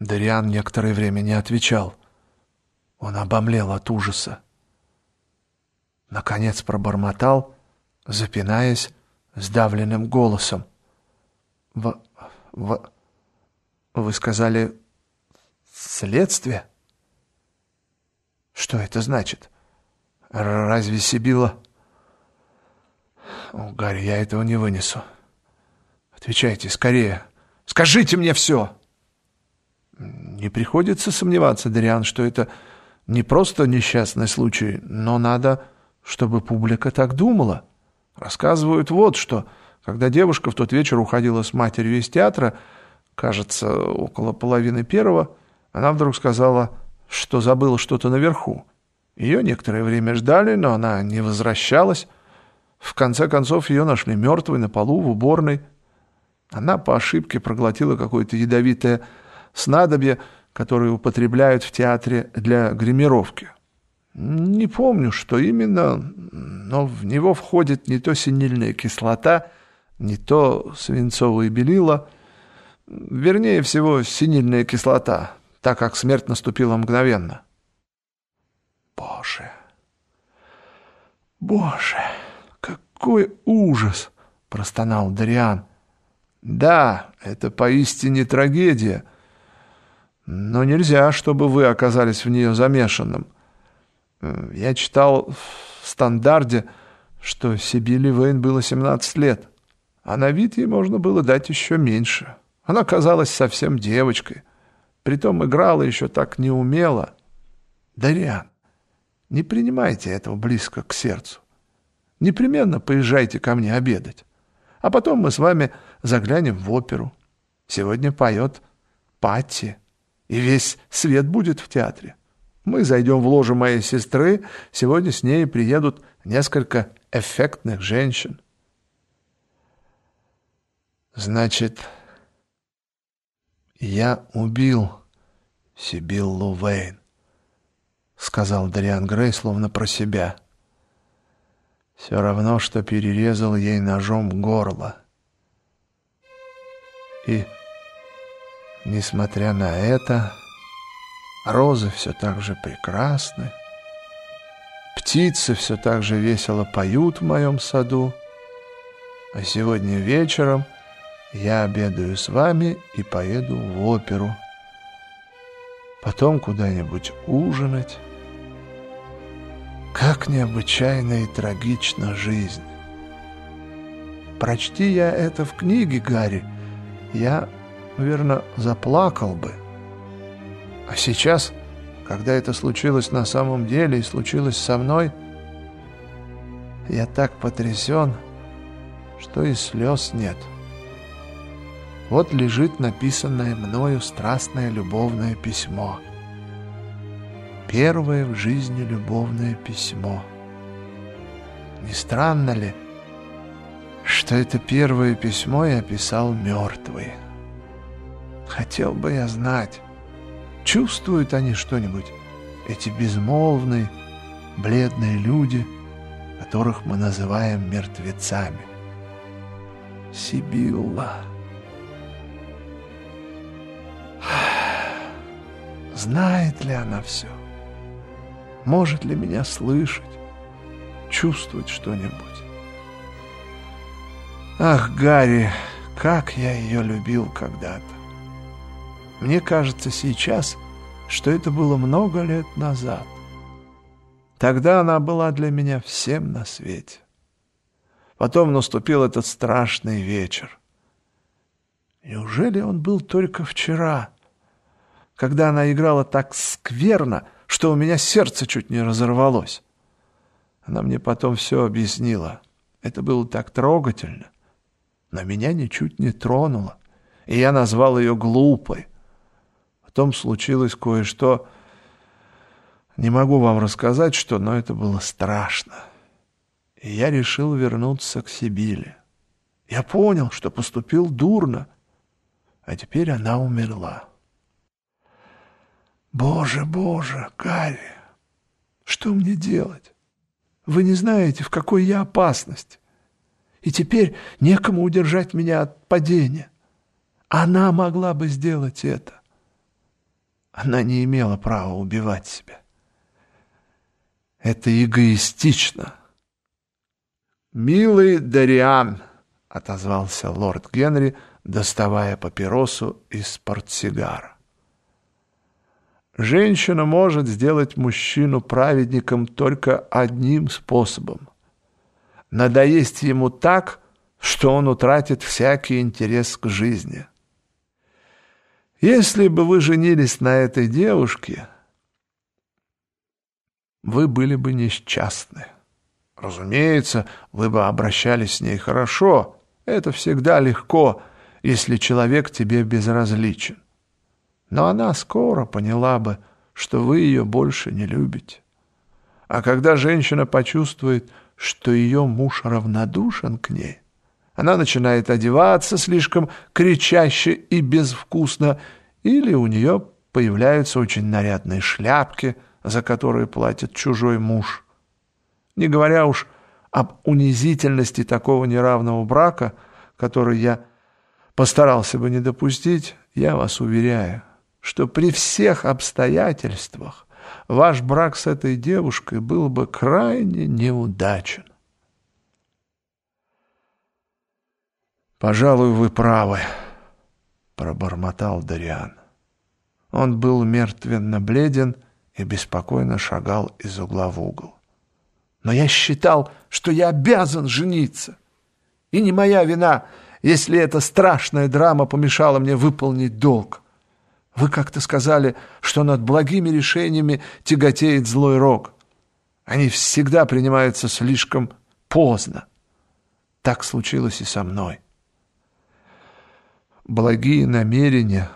Дариан некоторое время не отвечал. Он обомлел от ужаса. Наконец пробормотал, запинаясь сдавленным голосом. «В... в... вы сказали следствие? Что это значит? Разве Сибила...» «О, Гарри, я этого не вынесу. Отвечайте скорее. Скажите мне все!» Не приходится сомневаться, Дариан, что это не просто несчастный случай, но надо, чтобы публика так думала. Рассказывают вот что. Когда девушка в тот вечер уходила с матерью из театра, кажется, около половины первого, она вдруг сказала, что забыла что-то наверху. Ее некоторое время ждали, но она не возвращалась. В конце концов, ее нашли мертвой на полу в уборной. Она по ошибке проглотила какое-то ядовитое снадобье, которое употребляют в театре для гримировки. Не помню, что именно, но в него входит не то синильная кислота, не то свинцовые белила, вернее всего синильная кислота, так как смерть наступила мгновенно. Боже! Боже! Какой ужас! простонал Дариан. Да, это поистине трагедия — но нельзя, чтобы вы оказались в нее замешанным. Э, я читал в стандарте, что Сибили Вейн было 17 лет, а на вид ей можно было дать еще меньше. Она казалась совсем девочкой, притом играла еще так неумело. Дариан, не принимайте этого близко к сердцу. Непременно поезжайте ко мне обедать, а потом мы с вами заглянем в оперу. Сегодня поет Патти и весь свет будет в театре. Мы зайдем в ложу моей сестры, сегодня с ней приедут несколько эффектных женщин. Значит, я убил Сибиллу Вейн, сказал Дариан Грей словно про себя. Все равно, что перерезал ей ножом горло. И Несмотря на это, розы все так же прекрасны, птицы все так же весело поют в моем саду, а сегодня вечером я обедаю с вами и поеду в оперу, потом куда-нибудь ужинать. Как необычайна и трагична жизнь. Прочти я это в книге, Гарри, я верно, заплакал бы. А сейчас, когда это случилось на самом деле и случилось со мной, я так потрясен, что и слез нет. Вот лежит написанное мною страстное любовное письмо. Первое в жизни любовное письмо. Не странно ли, что это первое письмо я писал мертвый? Хотел бы я знать, чувствуют они что-нибудь, эти безмолвные, бледные люди, которых мы называем мертвецами. Сибилла. Знает ли она все? Может ли меня слышать, чувствовать что-нибудь? Ах, Гарри, как я ее любил когда-то! Мне кажется сейчас, что это было много лет назад. Тогда она была для меня всем на свете. Потом наступил этот страшный вечер. Неужели он был только вчера, когда она играла так скверно, что у меня сердце чуть не разорвалось? Она мне потом все объяснила. Это было так трогательно, но меня ничуть не тронуло, и я назвал ее глупой. Потом случилось кое-что. Не могу вам рассказать, что, но это было страшно. И я решил вернуться к Сибили. Я понял, что поступил дурно, а теперь она умерла. Боже, боже, Гарри, что мне делать? Вы не знаете, в какой я опасности. И теперь некому удержать меня от падения. Она могла бы сделать это. Она не имела права убивать себя. Это эгоистично. «Милый Дариан», — отозвался лорд Генри, доставая папиросу из портсигара. «Женщина может сделать мужчину праведником только одним способом — надоесть ему так, что он утратит всякий интерес к жизни. Если бы вы женились на этой девушке, вы были бы несчастны. Разумеется, вы бы обращались с ней хорошо. Это всегда легко, если человек тебе безразличен. Но она скоро поняла бы, что вы ее больше не любите. А когда женщина почувствует, что ее муж равнодушен к ней, она начинает одеваться слишком кричаще и безвкусно, или у нее появляются очень нарядные шляпки, за которые платит чужой муж. Не говоря уж об унизительности такого неравного брака, который я постарался бы не допустить, я вас уверяю, что при всех обстоятельствах ваш брак с этой девушкой был бы крайне неудачен. «Пожалуй, вы правы», — пробормотал Дариан. Он был мертвенно бледен и беспокойно шагал из угла в угол. «Но я считал, что я обязан жениться. И не моя вина, если эта страшная драма помешала мне выполнить долг. Вы как-то сказали, что над благими решениями тяготеет злой рок. Они всегда принимаются слишком поздно. Так случилось и со мной» благие намерения,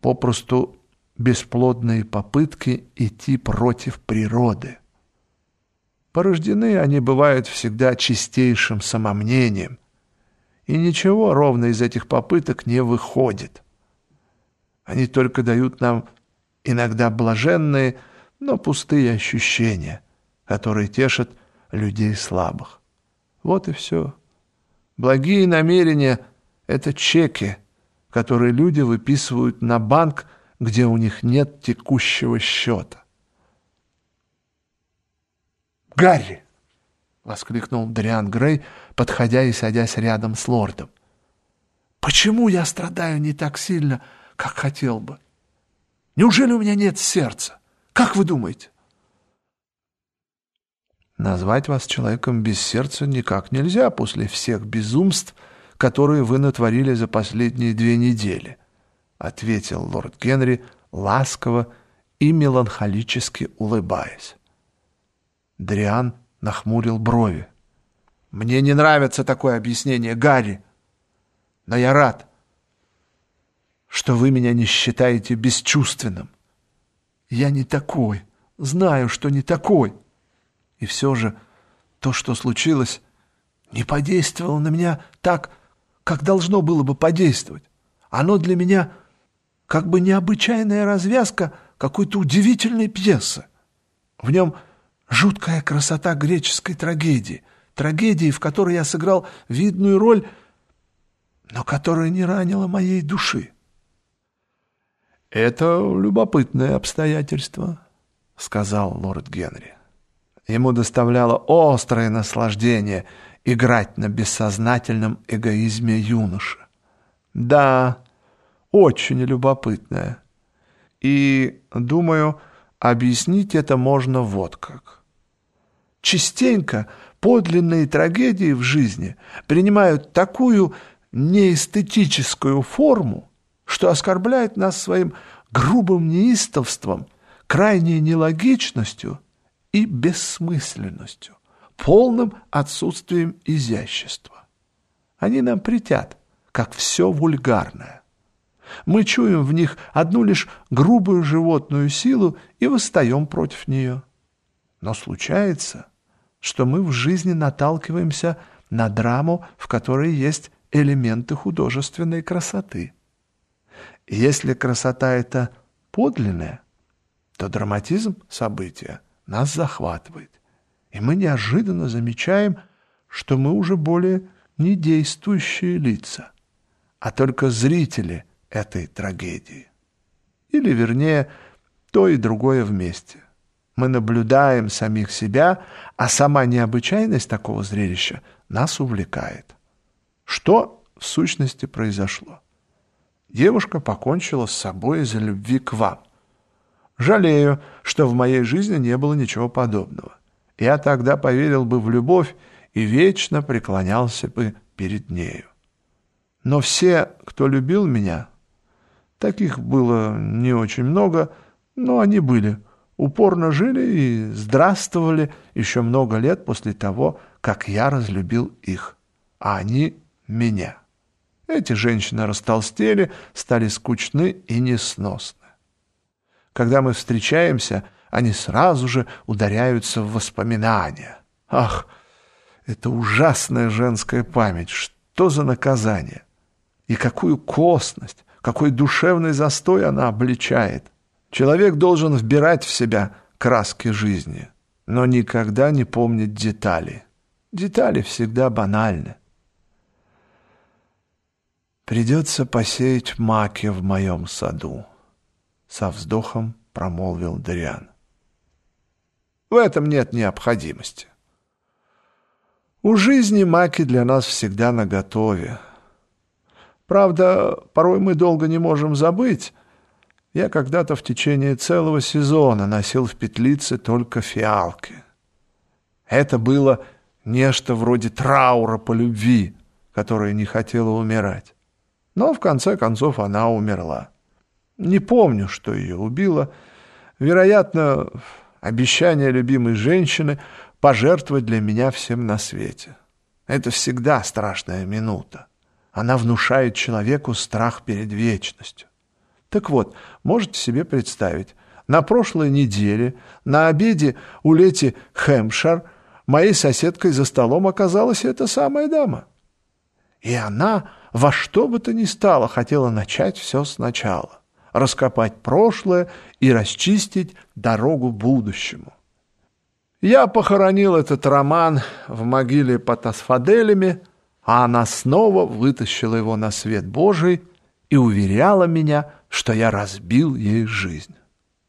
попросту бесплодные попытки идти против природы. Порождены они бывают всегда чистейшим самомнением, и ничего ровно из этих попыток не выходит. Они только дают нам иногда блаженные, но пустые ощущения, которые тешат людей слабых. Вот и все. Благие намерения — это чеки, которые люди выписывают на банк, где у них нет текущего счета. «Гарри!» — воскликнул Дриан Грей, подходя и садясь рядом с лордом. «Почему я страдаю не так сильно, как хотел бы? Неужели у меня нет сердца? Как вы думаете?» Назвать вас человеком без сердца никак нельзя после всех безумств, которые вы натворили за последние две недели», — ответил лорд Генри ласково и меланхолически улыбаясь. Дриан нахмурил брови. «Мне не нравится такое объяснение, Гарри, но я рад, что вы меня не считаете бесчувственным. Я не такой, знаю, что не такой. И все же то, что случилось, не подействовало на меня так, как должно было бы подействовать. Оно для меня как бы необычайная развязка какой-то удивительной пьесы. В нем жуткая красота греческой трагедии, трагедии, в которой я сыграл видную роль, но которая не ранила моей души. «Это любопытное обстоятельство», — сказал лорд Генри. Ему доставляло острое наслаждение — играть на бессознательном эгоизме юноши. Да, очень любопытное. И, думаю, объяснить это можно вот как. Частенько подлинные трагедии в жизни принимают такую неэстетическую форму, что оскорбляет нас своим грубым неистовством, крайней нелогичностью и бессмысленностью полным отсутствием изящества. Они нам притят, как все вульгарное. Мы чуем в них одну лишь грубую животную силу и восстаем против нее. Но случается, что мы в жизни наталкиваемся на драму, в которой есть элементы художественной красоты. Если красота эта подлинная, то драматизм события нас захватывает и мы неожиданно замечаем, что мы уже более не действующие лица, а только зрители этой трагедии. Или, вернее, то и другое вместе. Мы наблюдаем самих себя, а сама необычайность такого зрелища нас увлекает. Что в сущности произошло? Девушка покончила с собой из-за любви к вам. Жалею, что в моей жизни не было ничего подобного. Я тогда поверил бы в любовь и вечно преклонялся бы перед нею. Но все, кто любил меня, таких было не очень много, но они были, упорно жили и здравствовали еще много лет после того, как я разлюбил их, а они меня. Эти женщины растолстели, стали скучны и несносны. Когда мы встречаемся, они сразу же ударяются в воспоминания. Ах, это ужасная женская память! Что за наказание? И какую косность, какой душевный застой она обличает! Человек должен вбирать в себя краски жизни, но никогда не помнить детали. Детали всегда банальны. Придется посеять маки в моем саду со вздохом промолвил Дриан. В этом нет необходимости. У жизни маки для нас всегда наготове. Правда, порой мы долго не можем забыть. Я когда-то в течение целого сезона носил в петлице только фиалки. Это было нечто вроде траура по любви, которая не хотела умирать. Но в конце концов она умерла. Не помню, что ее убило. Вероятно, обещание любимой женщины пожертвовать для меня всем на свете. Это всегда страшная минута. Она внушает человеку страх перед вечностью. Так вот, можете себе представить, на прошлой неделе на обеде у Лети Хэмпшир моей соседкой за столом оказалась эта самая дама. И она во что бы то ни стало хотела начать все сначала раскопать прошлое и расчистить дорогу будущему. Я похоронил этот роман в могиле под асфаделями, а она снова вытащила его на свет Божий и уверяла меня, что я разбил ей жизнь.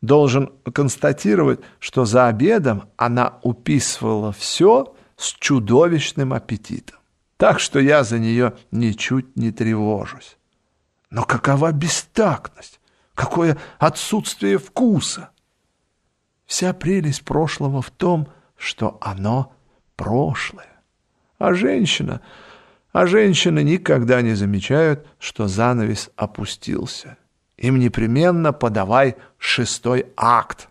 Должен констатировать, что за обедом она уписывала все с чудовищным аппетитом. Так что я за нее ничуть не тревожусь. Но какова бестактность! Какое отсутствие вкуса. Вся прелесть прошлого в том, что оно прошлое. А женщина, а женщины никогда не замечают, что занавес опустился. Им непременно подавай шестой акт.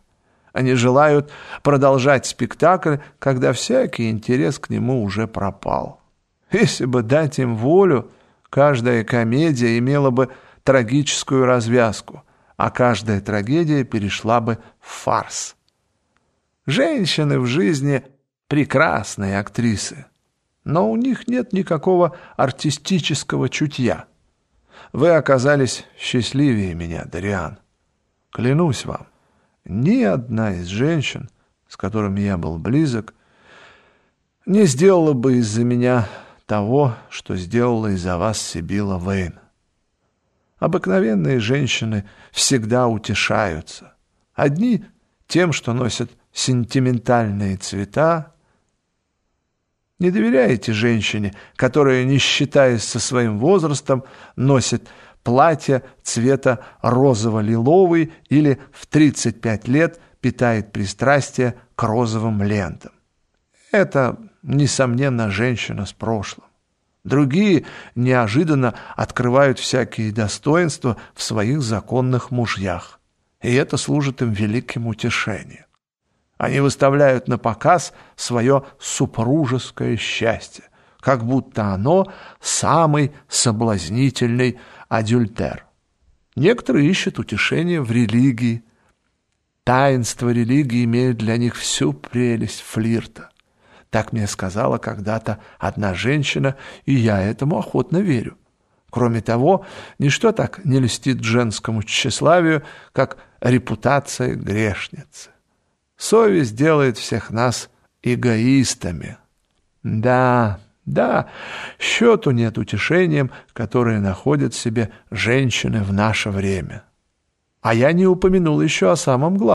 Они желают продолжать спектакль, когда всякий интерес к нему уже пропал. Если бы дать им волю, каждая комедия имела бы трагическую развязку – а каждая трагедия перешла бы в фарс. Женщины в жизни прекрасные актрисы, но у них нет никакого артистического чутья. Вы оказались счастливее меня, Дариан. Клянусь вам, ни одна из женщин, с которыми я был близок, не сделала бы из-за меня того, что сделала из-за вас Сибила Вейн. Обыкновенные женщины всегда утешаются. Одни тем, что носят сентиментальные цвета. Не доверяете женщине, которая, не считаясь со своим возрастом, носит платье цвета розово-лиловый или в 35 лет питает пристрастие к розовым лентам. Это, несомненно, женщина с прошлым. Другие неожиданно открывают всякие достоинства в своих законных мужьях, и это служит им великим утешением. Они выставляют на показ свое супружеское счастье, как будто оно самый соблазнительный адюльтер. Некоторые ищут утешение в религии. Таинство религии имеют для них всю прелесть флирта. Так мне сказала когда-то одна женщина, и я этому охотно верю. Кроме того, ничто так не льстит женскому тщеславию, как репутация грешницы. Совесть делает всех нас эгоистами. Да, да, счету нет утешением, которое находят себе женщины в наше время. А я не упомянул еще о самом главном.